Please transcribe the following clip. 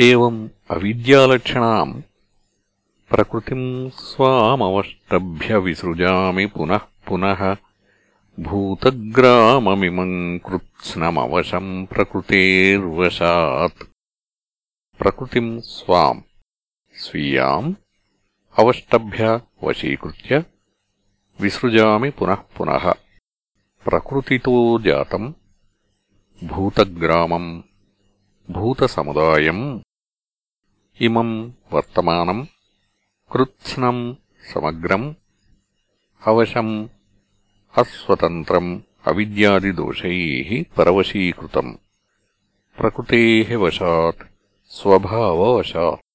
एवम् अविद्यालक्षणाम् प्रकृतिम् स्वामवष्टभ्यविसृजामि पुनः पुनः भूतग्राममिमम् कृत्स्नमवशम् प्रकृतेर्वशात् प्रकृतिम् स्वाम् स्वीयाम् अवष्टभ्य वशीकृत्य विसृजामि पुनः पुनः प्रकृतितो जातम् भूतग्रामम् भूतसमुदायम् ఇమం వర్తమానం కృత్స్నం సమగ్రం అవశం అస్వతంత్రం అవిద్యాదిదోషై పరవశీకృతం. ప్రకృతే వశాత్ స్వభావవశాత్.